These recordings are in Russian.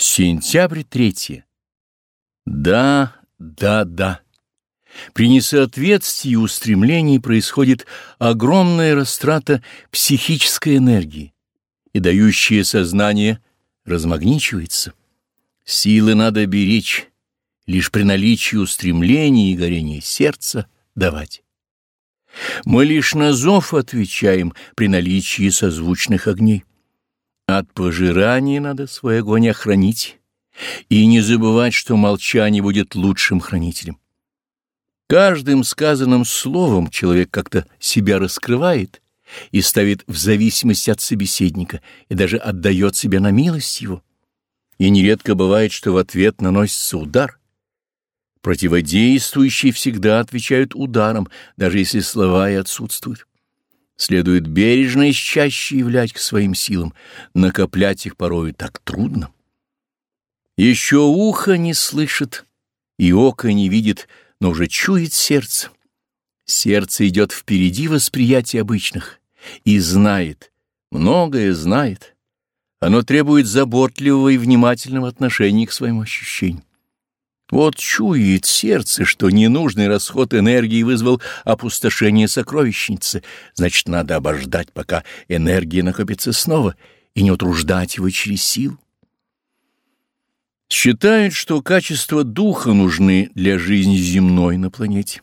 Сентябрь 3. Да, да, да. При несоответствии устремлений происходит огромная растрата психической энергии, и дающее сознание размагничивается. Силы надо беречь, лишь при наличии устремлений и горения сердца давать. Мы лишь на зов отвечаем при наличии созвучных огней. От пожирания надо свой огонь охранить и не забывать, что молчание будет лучшим хранителем. Каждым сказанным словом человек как-то себя раскрывает и ставит в зависимость от собеседника и даже отдает себя на милость его. И нередко бывает, что в ответ наносится удар. Противодействующие всегда отвечают ударом, даже если слова и отсутствуют. Следует бережно и чаще являть к своим силам, накоплять их порою так трудно. Еще ухо не слышит, и око не видит, но уже чует сердце. Сердце идет впереди восприятия обычных и знает, многое знает. Оно требует заботливого и внимательного отношения к своим ощущениям. Вот чует сердце, что ненужный расход энергии вызвал опустошение сокровищницы, значит, надо обождать, пока энергия накопится снова, и не утруждать его через сил. Считают, что качества духа нужны для жизни земной на планете.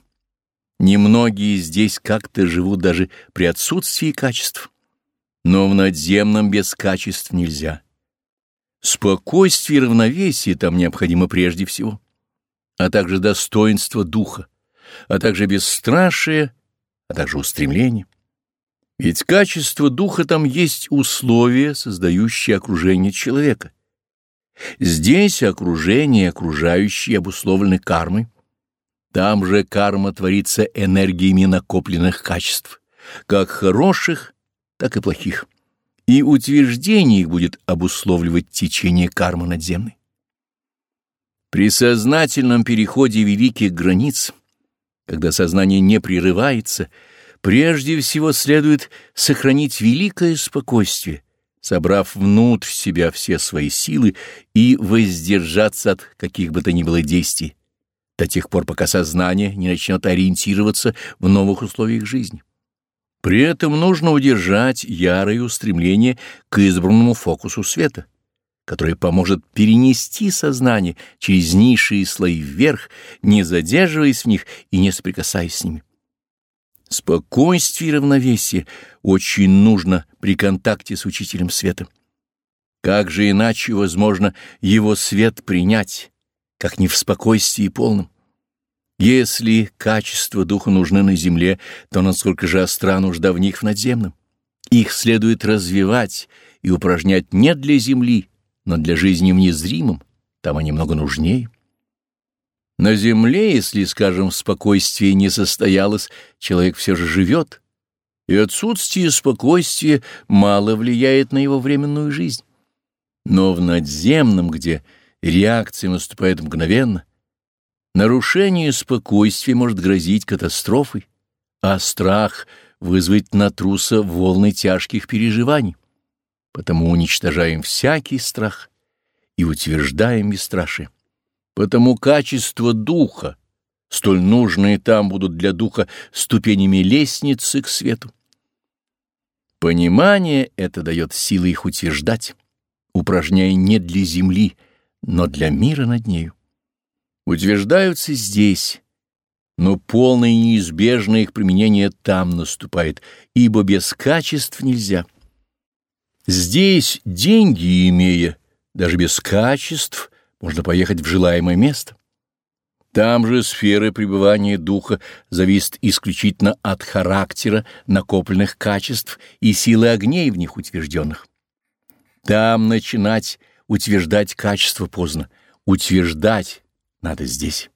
Немногие здесь как-то живут даже при отсутствии качеств. Но в надземном без качеств нельзя. Спокойствие и равновесие там необходимо прежде всего а также достоинство духа, а также бесстрашие, а также устремление. Ведь качество духа там есть условия, создающие окружение человека. Здесь окружение окружающие обусловлены кармой. Там же карма творится энергиями накопленных качеств, как хороших, так и плохих. И утверждение их будет обусловливать течение кармы надземной. При сознательном переходе великих границ, когда сознание не прерывается, прежде всего следует сохранить великое спокойствие, собрав внутрь себя все свои силы и воздержаться от каких бы то ни было действий, до тех пор, пока сознание не начнет ориентироваться в новых условиях жизни. При этом нужно удержать ярое устремление к избранному фокусу света который поможет перенести сознание через низшие слои вверх, не задерживаясь в них и не соприкасаясь с ними. Спокойствие и равновесие очень нужно при контакте с учителем света. Как же иначе возможно его свет принять, как не в спокойствии полном? Если качества духа нужны на земле, то насколько же остра нужда в них в надземном? Их следует развивать и упражнять не для земли, но для жизни в незримом там они много нужнее. На земле, если, скажем, спокойствие не состоялось, человек все же живет, и отсутствие спокойствия мало влияет на его временную жизнь. Но в надземном, где реакция наступает мгновенно, нарушение спокойствия может грозить катастрофой, а страх вызвать на труса волны тяжких переживаний. Потому уничтожаем всякий страх и утверждаем бесстрашие. Потому качество духа, столь нужные там будут для духа ступенями лестницы к свету. Понимание это дает силы их утверждать, упражняя не для земли, но для мира над нею. Утверждаются здесь, но полное и неизбежное их применение там наступает, ибо без качеств нельзя. Здесь, деньги имея, даже без качеств, можно поехать в желаемое место. Там же сфера пребывания духа зависит исключительно от характера накопленных качеств и силы огней в них утвержденных. Там начинать утверждать качество поздно, утверждать надо здесь.